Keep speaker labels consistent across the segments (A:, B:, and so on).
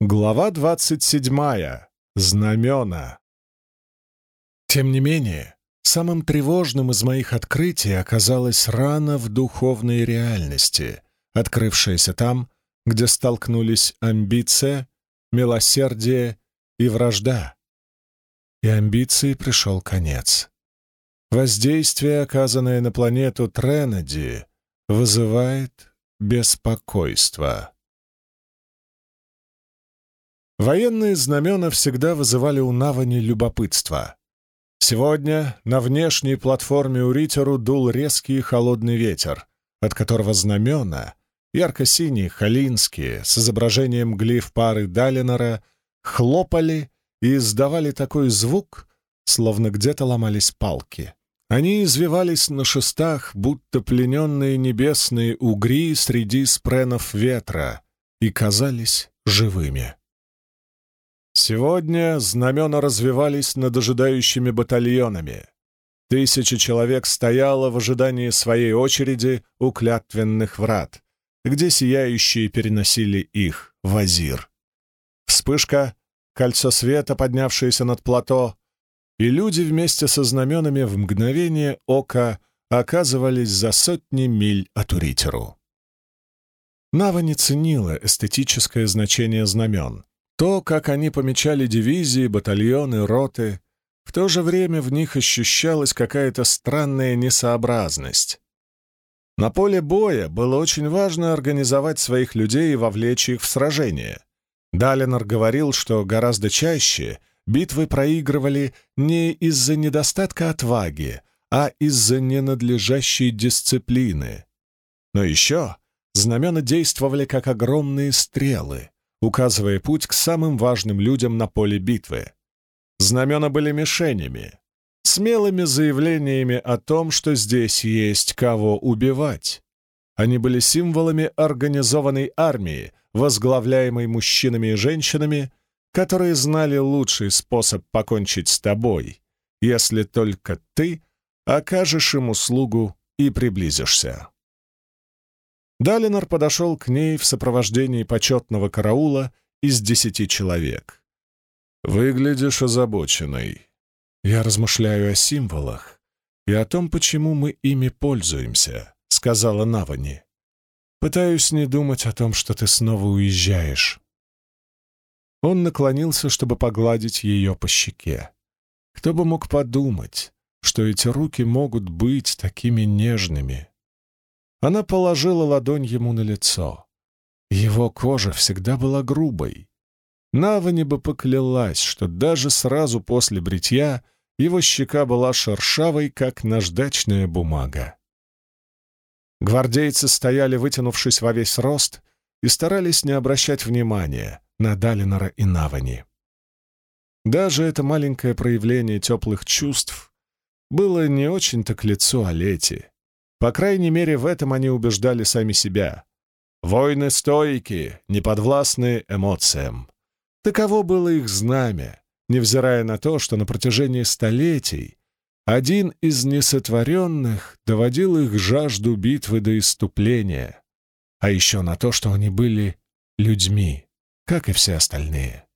A: Глава двадцать седьмая. Знамена. Тем не менее, самым тревожным из моих открытий оказалась рана в духовной реальности, открывшаяся там, где столкнулись амбиция, милосердие и вражда. И амбиции пришел конец. Воздействие, оказанное на планету Тренеди, вызывает беспокойство. Военные знамена всегда вызывали у Навани любопытство. Сегодня на внешней платформе Уритеру дул резкий холодный ветер, от которого знамена, ярко-синие, халинские, с изображением глиф пары Далинора, хлопали и издавали такой звук, словно где-то ломались палки. Они извивались на шестах, будто плененные небесные угри среди спренов ветра, и казались живыми. Сегодня знамена развивались над ожидающими батальонами. Тысяча человек стояло в ожидании своей очереди у клятвенных врат, где сияющие переносили их в Азир. Вспышка, кольцо света, поднявшееся над плато, и люди вместе со знаменами в мгновение ока оказывались за сотни миль от Уритеру. Нава не ценила эстетическое значение знамен, то, как они помечали дивизии, батальоны, роты, в то же время в них ощущалась какая-то странная несообразность. На поле боя было очень важно организовать своих людей и вовлечь их в сражение. Далинор говорил, что гораздо чаще битвы проигрывали не из-за недостатка отваги, а из-за ненадлежащей дисциплины. Но еще знамена действовали как огромные стрелы — указывая путь к самым важным людям на поле битвы. Знамена были мишенями, смелыми заявлениями о том, что здесь есть кого убивать. Они были символами организованной армии, возглавляемой мужчинами и женщинами, которые знали лучший способ покончить с тобой, если только ты окажешь им услугу и приблизишься. Далинор подошел к ней в сопровождении почетного караула из десяти человек. «Выглядишь озабоченной. Я размышляю о символах и о том, почему мы ими пользуемся», — сказала Навани. «Пытаюсь не думать о том, что ты снова уезжаешь». Он наклонился, чтобы погладить ее по щеке. Кто бы мог подумать, что эти руки могут быть такими нежными, она положила ладонь ему на лицо. Его кожа всегда была грубой. Навани бы поклялась, что даже сразу после бритья его щека была шершавой, как наждачная бумага. Гвардейцы стояли, вытянувшись во весь рост, и старались не обращать внимания на Далинора и Навани. Даже это маленькое проявление теплых чувств было не очень-то к лицу Олети. По крайней мере, в этом они убеждали сами себя. Войны стойки, неподвластны эмоциям. Таково было их знамя, невзирая на то, что на протяжении столетий один из несотворенных доводил их жажду битвы до иступления, а еще на то, что они были людьми, как и все остальные.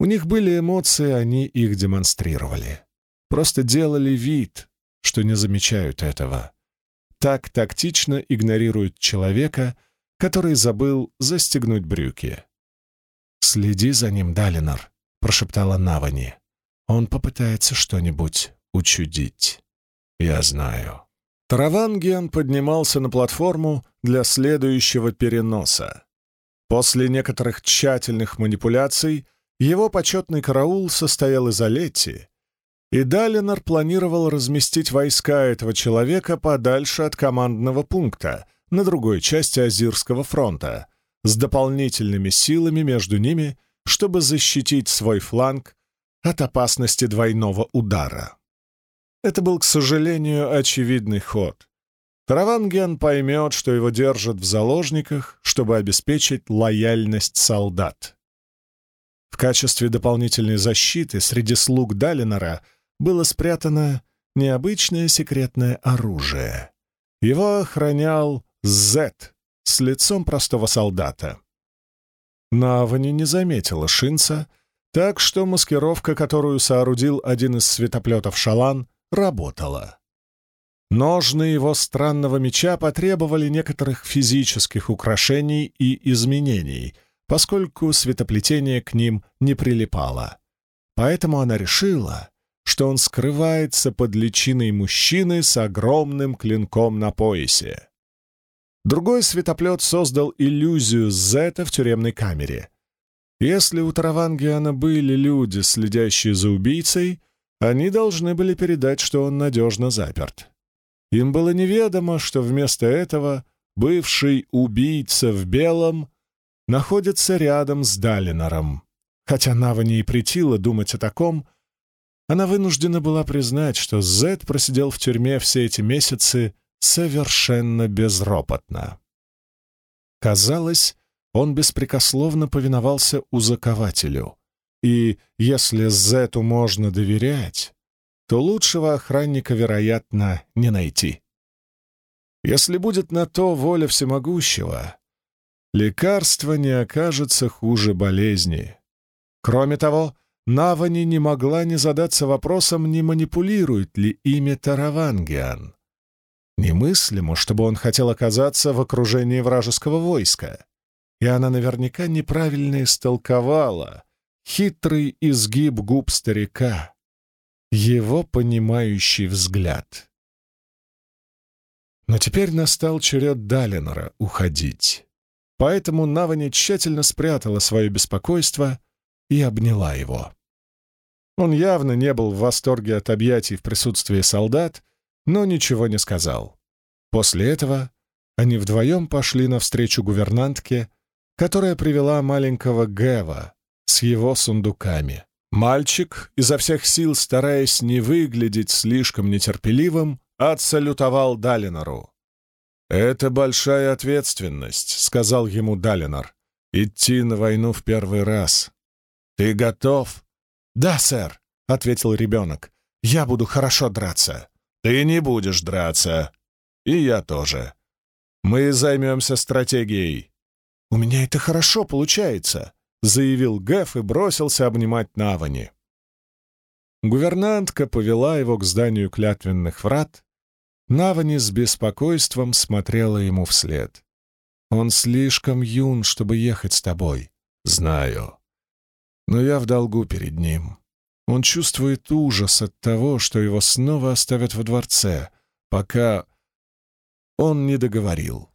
A: У них были эмоции, они их демонстрировали. Просто делали вид, что не замечают этого так тактично игнорируют человека, который забыл застегнуть брюки. «Следи за ним, Далинор», — прошептала Навани. «Он попытается что-нибудь учудить». «Я знаю». Таравангиан поднимался на платформу для следующего переноса. После некоторых тщательных манипуляций его почетный караул состоял из Олетти, и Далинор планировал разместить войска этого человека подальше от командного пункта, на другой части Азирского фронта, с дополнительными силами между ними, чтобы защитить свой фланг от опасности двойного удара. Это был, к сожалению, очевидный ход. Тараванген поймет, что его держат в заложниках, чтобы обеспечить лояльность солдат. В качестве дополнительной защиты среди слуг Далинора — было спрятано необычное секретное оружие. Его охранял Зет с лицом простого солдата. Навани не заметила Шинца, так что маскировка, которую соорудил один из светоплетов Шалан, работала. Ножны его странного меча потребовали некоторых физических украшений и изменений, поскольку светоплетение к ним не прилипало. Поэтому она решила, что он скрывается под личиной мужчины с огромным клинком на поясе. Другой светоплет создал иллюзию Зета в тюремной камере. Если у Таравангиана были люди, следящие за убийцей, они должны были передать, что он надежно заперт. Им было неведомо, что вместо этого бывший убийца в белом находится рядом с Далинором. Хотя Навани и претила думать о таком, она вынуждена была признать, что Зед просидел в тюрьме все эти месяцы совершенно безропотно. Казалось, он беспрекословно повиновался узакователю, и если Зету можно доверять, то лучшего охранника, вероятно, не найти. Если будет на то воля всемогущего, лекарство не окажется хуже болезни. Кроме того, Навани не могла не задаться вопросом, не манипулирует ли ими Таравангиан. Немыслимо, чтобы он хотел оказаться в окружении вражеского войска. И она наверняка неправильно истолковала хитрый изгиб губ старика, его понимающий взгляд. Но теперь настал черед Далинора уходить. Поэтому Навани тщательно спрятала свое беспокойство и обняла его. Он явно не был в восторге от объятий в присутствии солдат, но ничего не сказал. После этого они вдвоем пошли навстречу гувернантке, которая привела маленького Гэва с его сундуками. Мальчик, изо всех сил стараясь не выглядеть слишком нетерпеливым, отсалютовал Далинору. «Это большая ответственность», — сказал ему Далинор, — «идти на войну в первый раз. Ты готов?» «Да, сэр», — ответил ребенок, — «я буду хорошо драться». «Ты не будешь драться. И я тоже. Мы займемся стратегией». «У меня это хорошо получается», — заявил Гэф и бросился обнимать Навани. Гувернантка повела его к зданию клятвенных врат. Навани с беспокойством смотрела ему вслед. «Он слишком юн, чтобы ехать с тобой». «Знаю. Но я в долгу перед ним. Он чувствует ужас от того, что его снова оставят во дворце, пока он не договорил.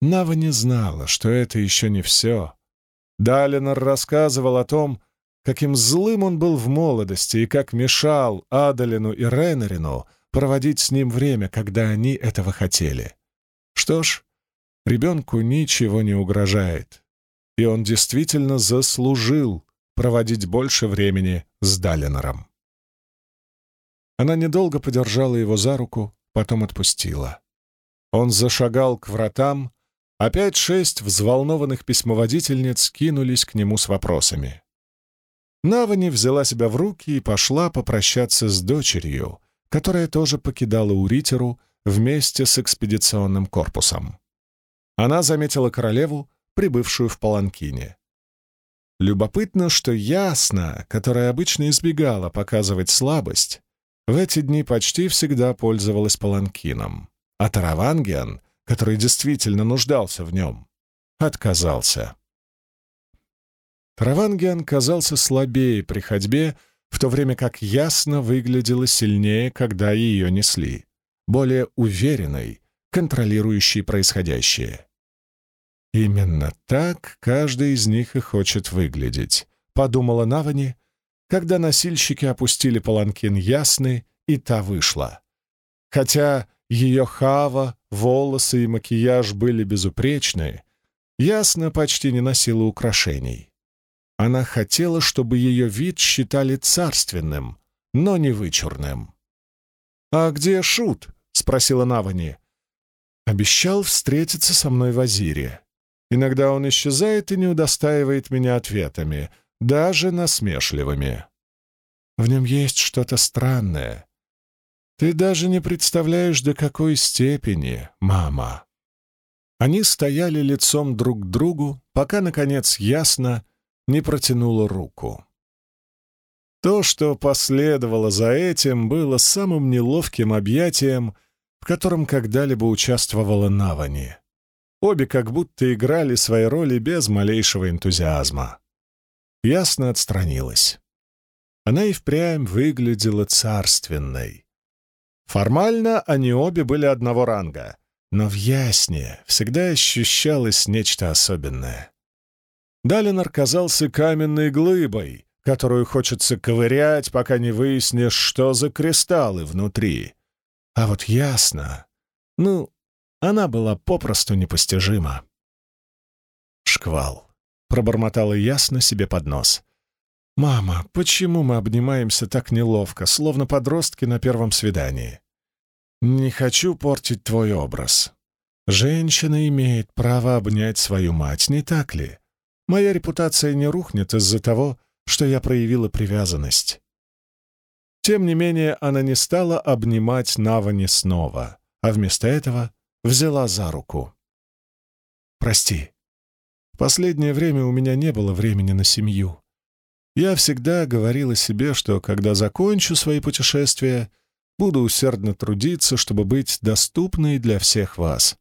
A: Нава не знала, что это еще не все. Далинор рассказывал о том, каким злым он был в молодости и как мешал Адалину и Ренарину проводить с ним время, когда они этого хотели. Что ж, ребенку ничего не угрожает, и он действительно заслужил проводить больше времени с Далинором. Она недолго подержала его за руку, потом отпустила. Он зашагал к вратам, опять шесть взволнованных письмоводительниц кинулись к нему с вопросами. Навани взяла себя в руки и пошла попрощаться с дочерью, которая тоже покидала Уритеру вместе с экспедиционным корпусом. Она заметила королеву, прибывшую в Паланкине. Любопытно, что Ясна, которая обычно избегала показывать слабость, в эти дни почти всегда пользовалась паланкином, а Таравангиан, который действительно нуждался в нем, отказался. Таравангиан казался слабее при ходьбе, в то время как Ясно выглядела сильнее, когда ее несли, более уверенной, контролирующей происходящее. Именно так каждый из них и хочет выглядеть, подумала Навани, когда носильщики опустили паланкин Ясны, и та вышла. Хотя ее хава, волосы и макияж были безупречны, Ясна почти не носила украшений. Она хотела, чтобы ее вид считали царственным, но не вычурным. «А где Шут?» — спросила Навани. «Обещал встретиться со мной в Азире. Иногда он исчезает и не удостаивает меня ответами, даже насмешливыми. В нем есть что-то странное. Ты даже не представляешь, до какой степени, мама. Они стояли лицом друг к другу, пока, наконец, ясно не протянула руку. То, что последовало за этим, было самым неловким объятием, в котором когда-либо участвовала Навани. Обе как будто играли свои роли без малейшего энтузиазма. Ясно отстранилась. Она и впрямь выглядела царственной. Формально они обе были одного ранга, но в Ясне всегда ощущалось нечто особенное. Далинор казался каменной глыбой, которую хочется ковырять, пока не выяснишь, что за кристаллы внутри. А вот ясно. Ну, она была попросту непостижима. «Шквал», — пробормотала ясно себе под нос. «Мама, почему мы обнимаемся так неловко, словно подростки на первом свидании? Не хочу портить твой образ. Женщина имеет право обнять свою мать, не так ли? Моя репутация не рухнет из-за того, что я проявила привязанность. Тем не менее, она не стала обнимать Навани снова, а вместо этого взяла за руку. «Прости. В последнее время у меня не было времени на семью. Я всегда говорила себе, что когда закончу свои путешествия, буду усердно трудиться, чтобы быть доступной для всех вас.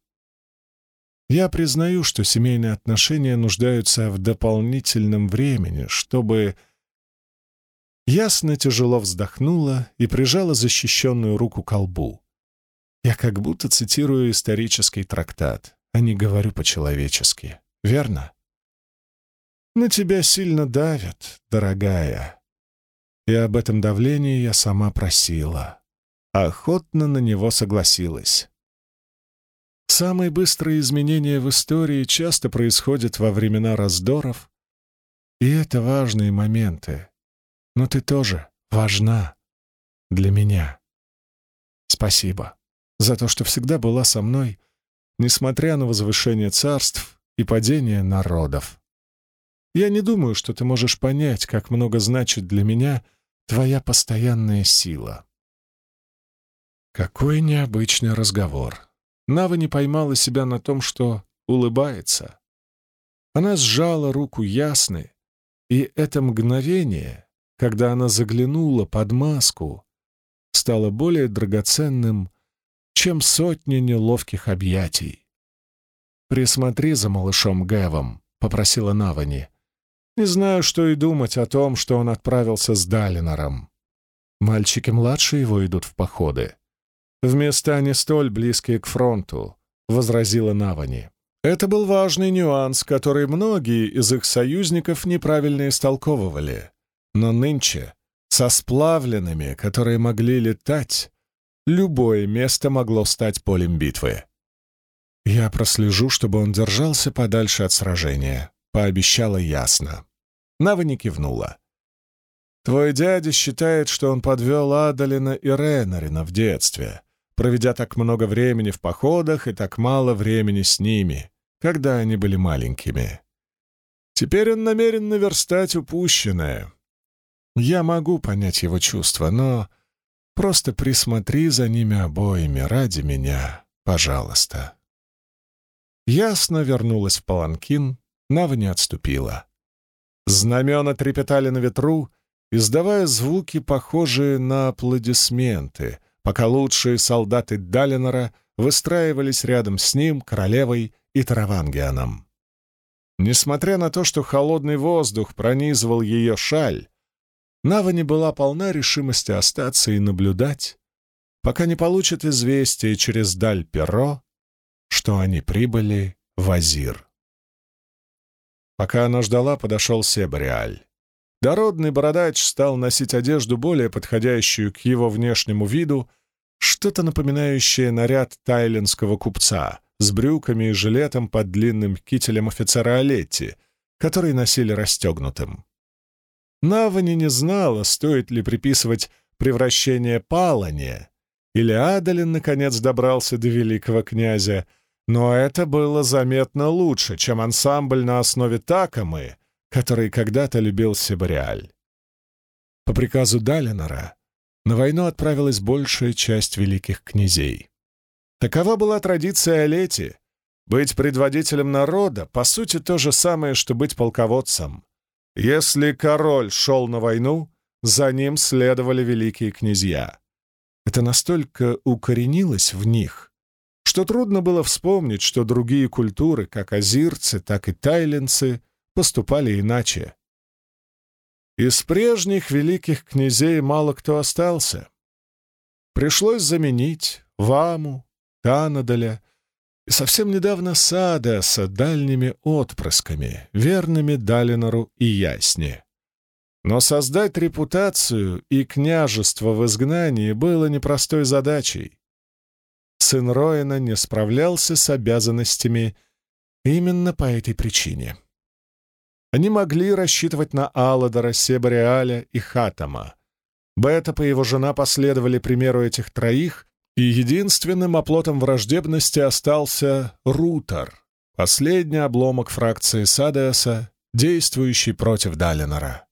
A: Я признаю, что семейные отношения нуждаются в дополнительном времени, чтобы... Ясно тяжело вздохнула и прижала защищенную руку к колбу. Я как будто цитирую исторический трактат, а не говорю по-человечески. Верно? На тебя сильно давят, дорогая. И об этом давлении я сама просила. Охотно на него согласилась. Самые быстрые изменения в истории часто происходят во времена раздоров, и это важные моменты. Но ты тоже важна для меня. Спасибо за то, что всегда была со мной, несмотря на возвышение царств и падение народов. Я не думаю, что ты можешь понять, как много значит для меня твоя постоянная сила. Какой необычный разговор. Нава не поймала себя на том, что улыбается. Она сжала руку Ясны, и это мгновение, когда она заглянула под маску, стало более драгоценным, чем сотни неловких объятий. «Присмотри за малышом Гэвом», — попросила Навани. «Не знаю, что и думать о том, что он отправился с Далинором. Мальчики младше его идут в походы. В места не столь близкие к фронту», — возразила Навани. Это был важный нюанс, который многие из их союзников неправильно истолковывали. Но нынче, со сплавленными, которые могли летать, любое место могло стать полем битвы. «Я прослежу, чтобы он держался подальше от сражения», — пообещала ясно. Навани кивнула. «Твой дядя считает, что он подвел Адалина и Ренарина в детстве, проведя так много времени в походах и так мало времени с ними, когда они были маленькими. Теперь он намерен наверстать упущенное. Я могу понять его чувства, но просто присмотри за ними обоими ради меня, пожалуйста. Ясно вернулась в Паланкин, Нава не отступила. Знамена трепетали на ветру, издавая звуки, похожие на аплодисменты, пока лучшие солдаты Далинора выстраивались рядом с ним, королевой и Таравангианом. Несмотря на то, что холодный воздух пронизывал ее шаль, Нава не была полна решимости остаться и наблюдать, пока не получит известие через даль перо, что они прибыли в Азир. Пока она ждала, подошел Себариаль. Дородный бородач стал носить одежду, более подходящую к его внешнему виду, что-то напоминающее наряд тайлинского купца с брюками и жилетом под длинным кителем офицера Олетти, который носили расстегнутым. Навани не знала, стоит ли приписывать превращение Палане, или Адалин наконец добрался до великого князя, но это было заметно лучше, чем ансамбль на основе Такамы, который когда-то любил Себариаль. По приказу Далинора на войну отправилась большая часть великих князей. Такова была традиция Олети, Быть предводителем народа, по сути, то же самое, что быть полководцем. Если король шел на войну, за ним следовали великие князья. Это настолько укоренилось в них, что трудно было вспомнить, что другие культуры, как азирцы, так и тайленцы, поступали иначе. Из прежних великих князей мало кто остался. Пришлось заменить Ваму, Танадаля совсем недавно Садеса дальними отпрысками, верными Далинору и Ясне. Но создать репутацию и княжество в изгнании было непростой задачей. Сын Роина не справлялся с обязанностями именно по этой причине. Они могли рассчитывать на Алладора, Себариаля и Хатама. Бетап и его жена последовали примеру этих троих и единственным оплотом враждебности остался Рутер, последний обломок фракции Садеаса, действующий против Далинора.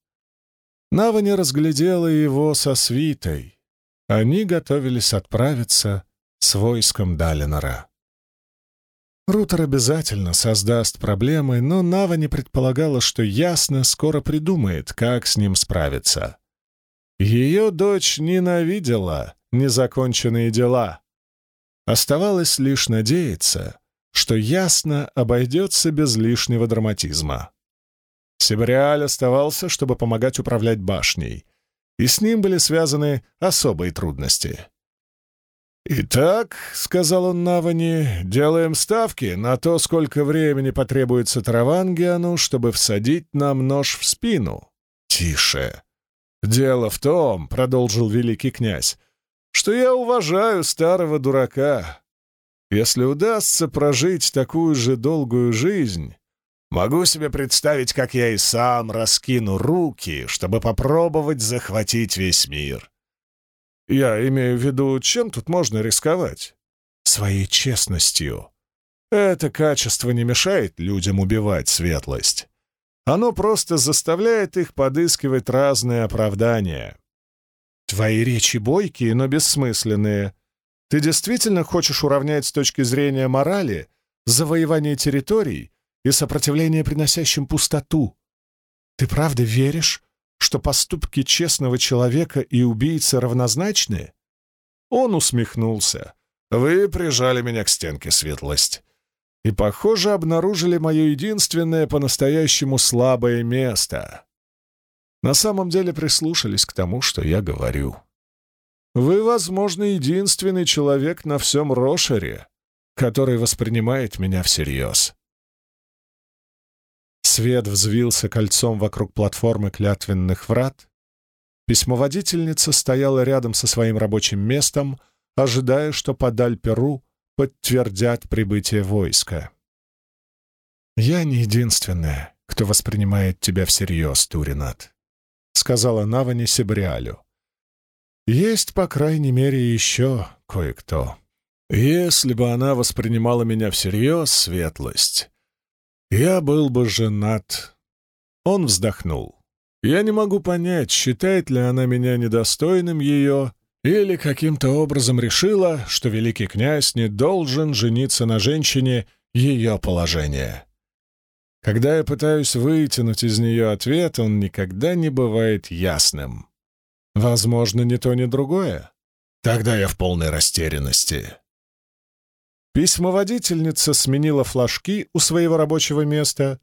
A: Нава не разглядела его со свитой. Они готовились отправиться с войском Далинора. Рутер обязательно создаст проблемы, но Нава не предполагала, что ясно скоро придумает, как с ним справиться. Ее дочь ненавидела незаконченные дела. Оставалось лишь надеяться, что ясно обойдется без лишнего драматизма. Себариаль оставался, чтобы помогать управлять башней, и с ним были связаны особые трудности. «Итак», — сказал он Навани, — «делаем ставки на то, сколько времени потребуется Таравангиану, чтобы всадить нам нож в спину». «Тише!» «Дело в том», — продолжил великий князь, что я уважаю старого дурака. Если удастся прожить такую же долгую жизнь, могу себе представить, как я и сам раскину руки, чтобы попробовать захватить весь мир. Я имею в виду, чем тут можно рисковать? Своей честностью. Это качество не мешает людям убивать светлость. Оно просто заставляет их подыскивать разные оправдания. Твои речи бойкие, но бессмысленные. Ты действительно хочешь уравнять с точки зрения морали завоевание территорий и сопротивление приносящим пустоту? Ты правда веришь, что поступки честного человека и убийцы равнозначны? Он усмехнулся. Вы прижали меня к стенке, светлость. И, похоже, обнаружили мое единственное по-настоящему слабое место на самом деле прислушались к тому, что я говорю. Вы, возможно, единственный человек на всем Рошере, который воспринимает меня всерьез. Свет взвился кольцом вокруг платформы клятвенных врат. Письмоводительница стояла рядом со своим рабочим местом, ожидая, что подаль Перу подтвердят прибытие войска. «Я не единственная, кто воспринимает тебя всерьез, Туринат. — сказала Навани Себриалю. «Есть, по крайней мере, еще кое-кто. Если бы она воспринимала меня всерьез, светлость, я был бы женат». Он вздохнул. «Я не могу понять, считает ли она меня недостойным ее или каким-то образом решила, что великий князь не должен жениться на женщине ее положения. Когда я пытаюсь вытянуть из нее ответ, он никогда не бывает ясным. Возможно, ни то, ни другое. Тогда я в полной растерянности. Письмоводительница сменила флажки у своего рабочего места.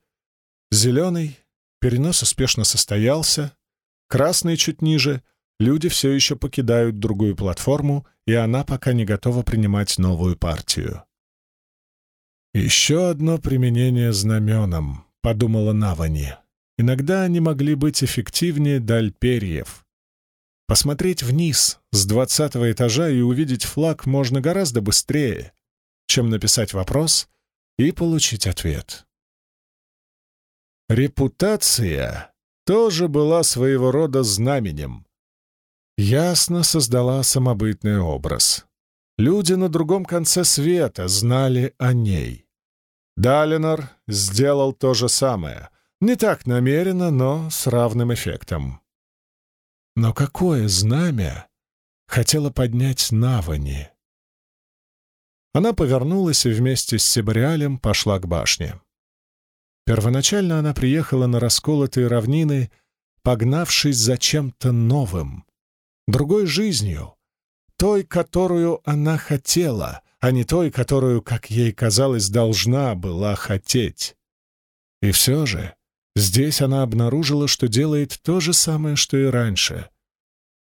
A: Зеленый, перенос успешно состоялся. Красный чуть ниже, люди все еще покидают другую платформу, и она пока не готова принимать новую партию. «Еще одно применение знаменам», — подумала Навани. «Иногда они могли быть эффективнее даль перьев. Посмотреть вниз с двадцатого этажа и увидеть флаг можно гораздо быстрее, чем написать вопрос и получить ответ». Репутация тоже была своего рода знаменем. Ясно создала самобытный образ. Люди на другом конце света знали о ней. Далинор сделал то же самое. Не так намеренно, но с равным эффектом. Но какое знамя хотела поднять Навани? она повернулась и вместе с Сибариалем пошла к башне. Первоначально она приехала на расколотые равнины, погнавшись за чем-то новым, другой жизнью, той, которую она хотела, а не той, которую, как ей казалось, должна была хотеть. И все же здесь она обнаружила, что делает то же самое, что и раньше.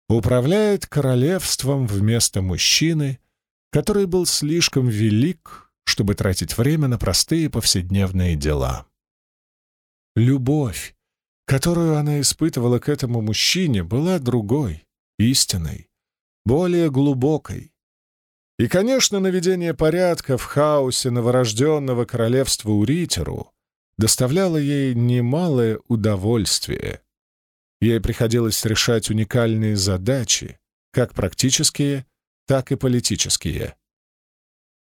A: Управляет королевством вместо мужчины, который был слишком велик, чтобы тратить время на простые повседневные дела. Любовь, которую она испытывала к этому мужчине, была другой, истинной, более глубокой. И, конечно, наведение порядка в хаосе новорожденного королевства Уритеру доставляло ей немалое удовольствие. Ей приходилось решать уникальные задачи, как практические, так и политические.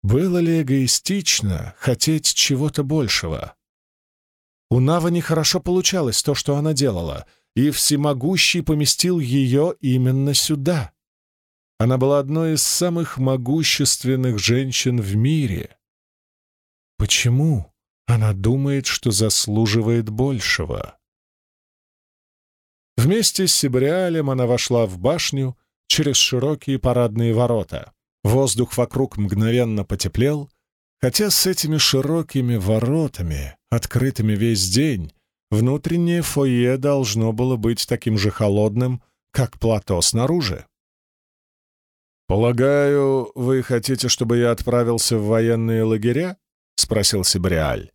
A: Было ли эгоистично хотеть чего-то большего? У Нава нехорошо получалось то, что она делала, и Всемогущий поместил ее именно сюда. Она была одной из самых могущественных женщин в мире. Почему она думает, что заслуживает большего? Вместе с Сибриалем она вошла в башню через широкие парадные ворота. Воздух вокруг мгновенно потеплел, хотя с этими широкими воротами, открытыми весь день, внутреннее фойе должно было быть таким же холодным, как плато снаружи. «Полагаю, вы хотите, чтобы я отправился в военные лагеря?» — спросил Сибриаль.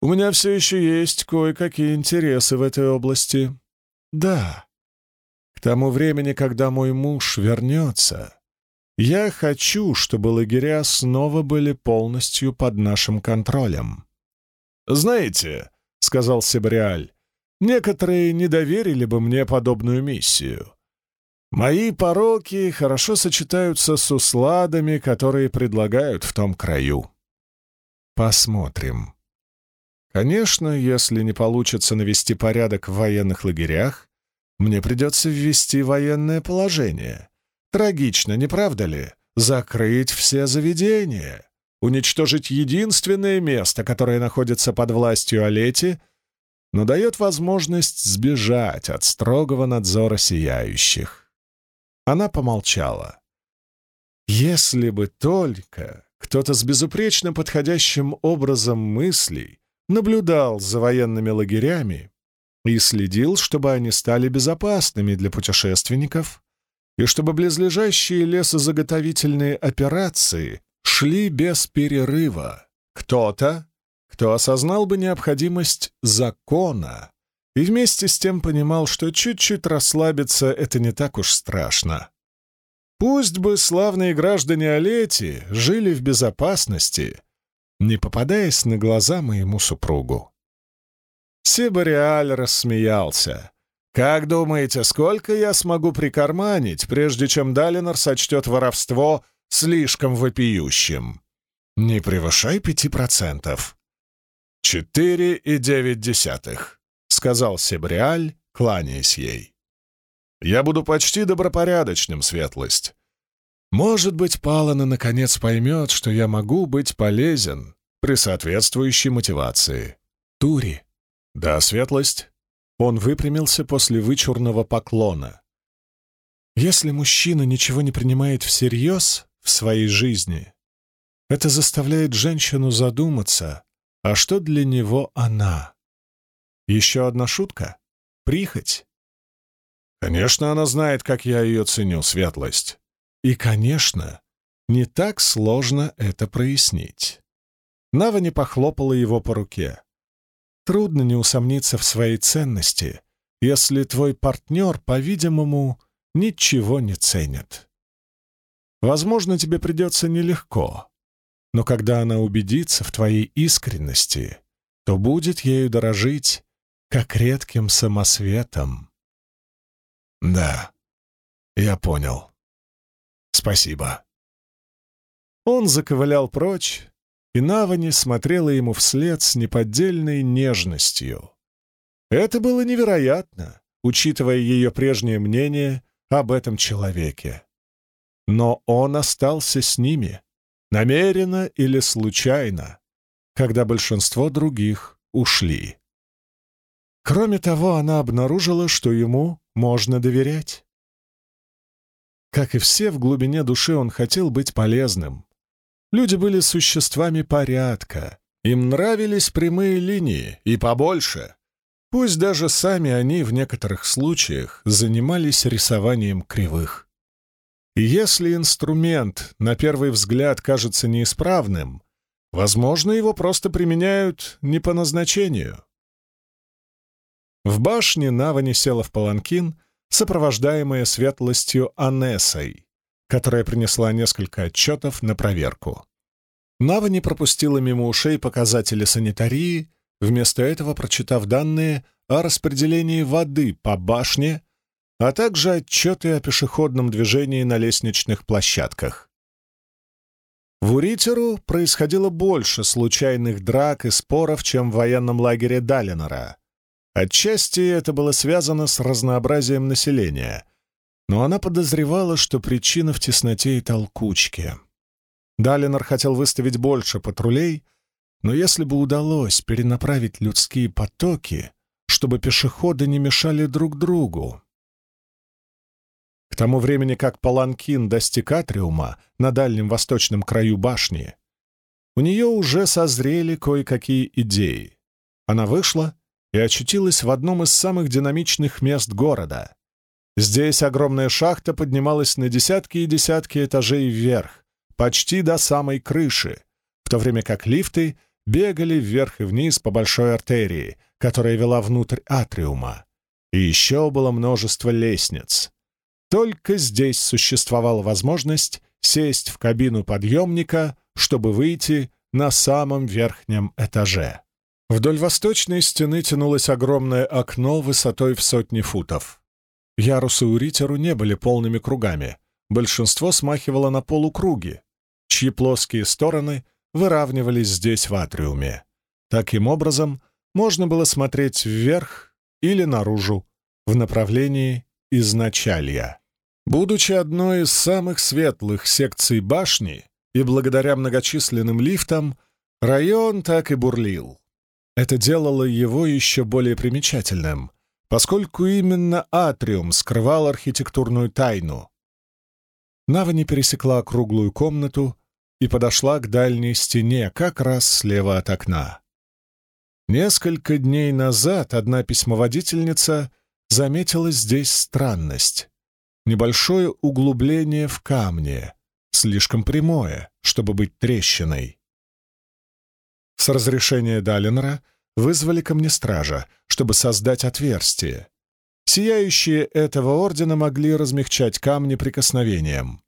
A: «У меня все еще есть кое-какие интересы в этой области». «Да. К тому времени, когда мой муж вернется, я хочу, чтобы лагеря снова были полностью под нашим контролем». «Знаете», — сказал Сибриаль, — «некоторые не доверили бы мне подобную миссию». Мои пороки хорошо сочетаются с усладами, которые предлагают в том краю. Посмотрим. Конечно, если не получится навести порядок в военных лагерях, мне придется ввести военное положение. Трагично, не правда ли? Закрыть все заведения, уничтожить единственное место, которое находится под властью Олети, но дает возможность сбежать от строгого надзора сияющих. Она помолчала. Если бы только кто-то с безупречно подходящим образом мыслей наблюдал за военными лагерями и следил, чтобы они стали безопасными для путешественников, и чтобы близлежащие лесозаготовительные операции шли без перерыва. Кто-то, кто осознал бы необходимость закона и вместе с тем понимал, что чуть-чуть расслабиться — это не так уж страшно. Пусть бы славные граждане Олети жили в безопасности, не попадаясь на глаза моему супругу. Сибариаль рассмеялся. «Как думаете, сколько я смогу прикарманить, прежде чем Далинор сочтет воровство слишком вопиющим?» «Не превышай пяти процентов». «Четыре и девять десятых», сказал Себриаль, кланяясь ей. «Я буду почти добропорядочным, светлость. Может быть, Палана наконец поймет, что я могу быть полезен при соответствующей мотивации. Тури». «Да, светлость». Он выпрямился после вычурного поклона. «Если мужчина ничего не принимает всерьез в своей жизни, это заставляет женщину задуматься, а что для него она?» Еще одна шутка? Прихоть? Конечно, она знает, как я ее ценю, светлость. И, конечно, не так сложно это прояснить. Нава не похлопала его по руке. Трудно не усомниться в своей ценности, если твой партнер, по-видимому, ничего не ценит. Возможно, тебе придется нелегко, но когда она убедится в твоей искренности, то будет ею дорожить как редким самосветом. Да, я понял. Спасибо. Он заковылял прочь, и Навани смотрела ему вслед с неподдельной нежностью. Это было невероятно, учитывая ее прежнее мнение об этом человеке. Но он остался с ними, намеренно или случайно, когда большинство других ушли. Кроме того, она обнаружила, что ему можно доверять. Как и все, в глубине души он хотел быть полезным. Люди были существами порядка. Им нравились прямые линии и побольше. Пусть даже сами они в некоторых случаях занимались рисованием кривых. И если инструмент на первый взгляд кажется неисправным, возможно, его просто применяют не по назначению. В башне Навани села в паланкин, сопровождаемая светлостью Анессой, которая принесла несколько отчетов на проверку. Навани пропустила мимо ушей показатели санитарии, вместо этого прочитав данные о распределении воды по башне, а также отчеты о пешеходном движении на лестничных площадках. В Уритеру происходило больше случайных драк и споров, чем в военном лагере Далинора — Отчасти это было связано с разнообразием населения, но она подозревала, что причина в тесноте и толкучке. Далинор хотел выставить больше патрулей, но если бы удалось перенаправить людские потоки, чтобы пешеходы не мешали друг другу. К тому времени, как Паланкин достиг Атриума на дальнем восточном краю башни, у нее уже созрели кое-какие идеи. Она вышла и очутилась в одном из самых динамичных мест города. Здесь огромная шахта поднималась на десятки и десятки этажей вверх, почти до самой крыши, в то время как лифты бегали вверх и вниз по большой артерии, которая вела внутрь атриума. И еще было множество лестниц. Только здесь существовала возможность сесть в кабину подъемника, чтобы выйти на самом верхнем этаже. Вдоль восточной стены тянулось огромное окно высотой в сотни футов. Ярусы у Ритеру не были полными кругами, большинство смахивало на полукруги, чьи плоские стороны выравнивались здесь в атриуме. Таким образом, можно было смотреть вверх или наружу, в направлении изначалья. Будучи одной из самых светлых секций башни и благодаря многочисленным лифтам, район так и бурлил. Это делало его еще более примечательным, поскольку именно атриум скрывал архитектурную тайну. Нава не пересекла круглую комнату и подошла к дальней стене, как раз слева от окна. Несколько дней назад одна письмоводительница заметила здесь странность. Небольшое углубление в камне, слишком прямое, чтобы быть трещиной. С разрешения Далинора вызвали камнестража, чтобы создать отверстие. Сияющие этого ордена могли размягчать камни прикосновением.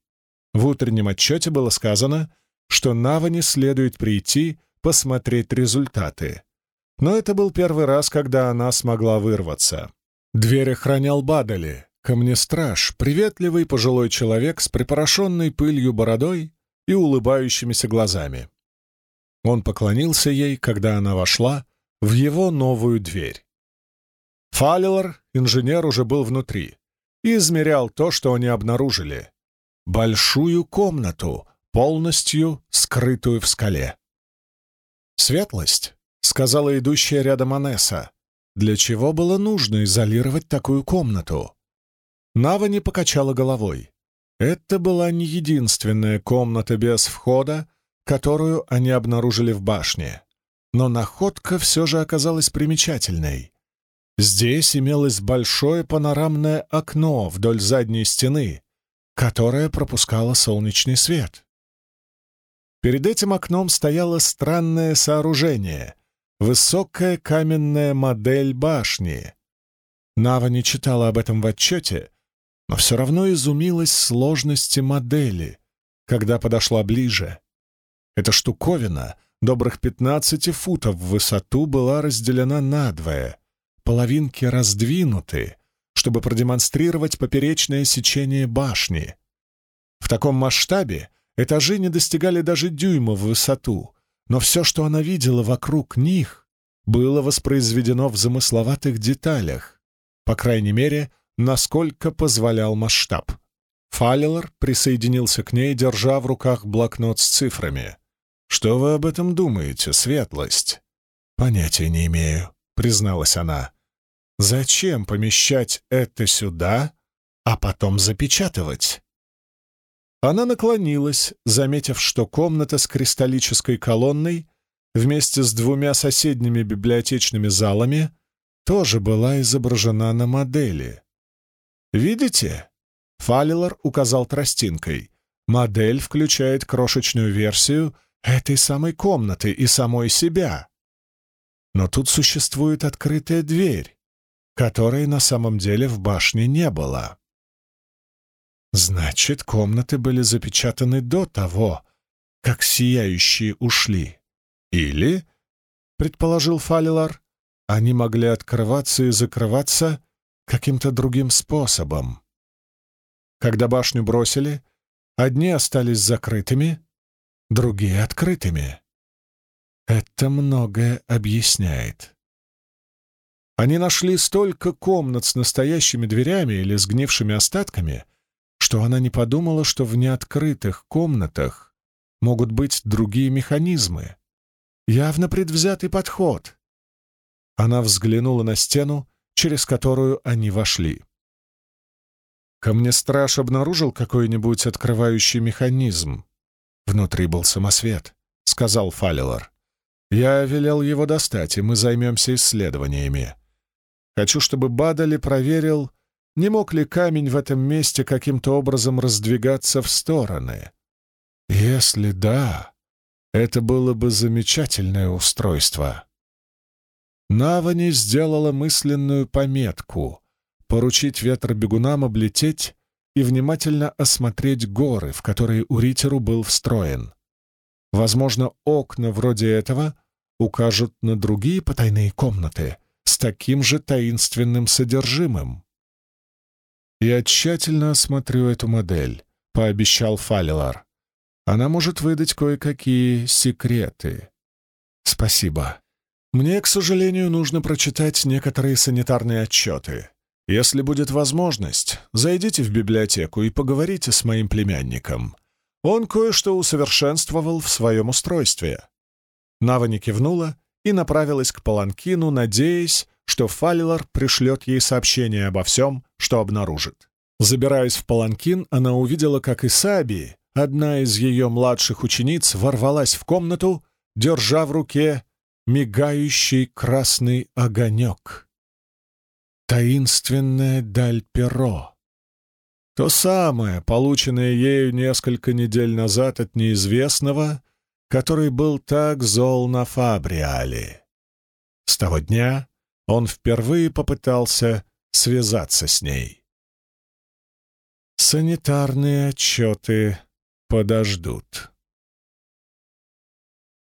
A: В утреннем отчете было сказано, что Навани следует прийти посмотреть результаты. Но это был первый раз, когда она смогла вырваться. Дверь охранял Бадали, камнестраж, приветливый пожилой человек с припорошенной пылью бородой и улыбающимися глазами. Он поклонился ей, когда она вошла в его новую дверь. Фалилор, инженер, уже был внутри и измерял то, что они обнаружили. Большую комнату, полностью скрытую в скале. «Светлость», — сказала идущая рядом Анесса. «Для чего было нужно изолировать такую комнату?» Нава не покачала головой. Это была не единственная комната без входа, которую они обнаружили в башне. Но находка все же оказалась примечательной. Здесь имелось большое панорамное окно вдоль задней стены, которое пропускало солнечный свет. Перед этим окном стояло странное сооружение — высокая каменная модель башни. Нава не читала об этом в отчете, но все равно изумилась сложности модели, когда подошла ближе — эта штуковина, добрых 15 футов в высоту, была разделена надвое, половинки раздвинуты, чтобы продемонстрировать поперечное сечение башни. В таком масштабе этажи не достигали даже дюйма в высоту, но все, что она видела вокруг них, было воспроизведено в замысловатых деталях, по крайней мере, насколько позволял масштаб. Фаллилор присоединился к ней, держа в руках блокнот с цифрами. «Что вы об этом думаете, светлость?» «Понятия не имею», — призналась она. «Зачем помещать это сюда, а потом запечатывать?» Она наклонилась, заметив, что комната с кристаллической колонной вместе с двумя соседними библиотечными залами тоже была изображена на модели. «Видите?» — Фалилор указал тростинкой. «Модель включает крошечную версию этой самой комнаты и самой себя. Но тут существует открытая дверь, которой на самом деле в башне не было. Значит, комнаты были запечатаны до того, как сияющие ушли. Или, предположил Фалилар, они могли открываться и закрываться каким-то другим способом. Когда башню бросили, одни остались закрытыми, другие — открытыми. Это многое объясняет. Они нашли столько комнат с настоящими дверями или сгнившими остатками, что она не подумала, что в неоткрытых комнатах могут быть другие механизмы. Явно предвзятый подход. Она взглянула на стену, через которую они вошли. Камнестраж обнаружил какой-нибудь открывающий механизм. Внутри был самосвет, — сказал Фалилор. Я велел его достать, и мы займемся исследованиями. Хочу, чтобы Бадали проверил, не мог ли камень в этом месте каким-то образом раздвигаться в стороны? Если да, это было бы замечательное устройство. Навани сделала мысленную пометку — поручить ветробегунам облететь и внимательно осмотреть горы, в которые Уритеру был встроен. Возможно, окна вроде этого укажут на другие потайные комнаты с таким же таинственным содержимым. «Я тщательно осмотрю эту модель», — пообещал Фалилар. «Она может выдать кое-какие секреты». «Спасибо. Мне, к сожалению, нужно прочитать некоторые санитарные отчеты. Если будет возможность, зайдите в библиотеку и поговорите с моим племянником. Он кое-что усовершенствовал в своем устройстве». Навани кивнула и направилась к Паланкину, надеясь, что Фалилар пришлет ей сообщение обо всем, что обнаружит. Забираясь в Паланкин, она увидела, как Исаби, одна из ее младших учениц, ворвалась в комнату, держа в руке мигающий красный огонек. Таинственное даль-перо. То самое, полученное ею несколько недель назад от неизвестного, который был так зол на Фабриале. С того дня он впервые попытался связаться с ней. Санитарные отчеты подождут.